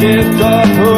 Get the